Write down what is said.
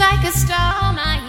like a storm.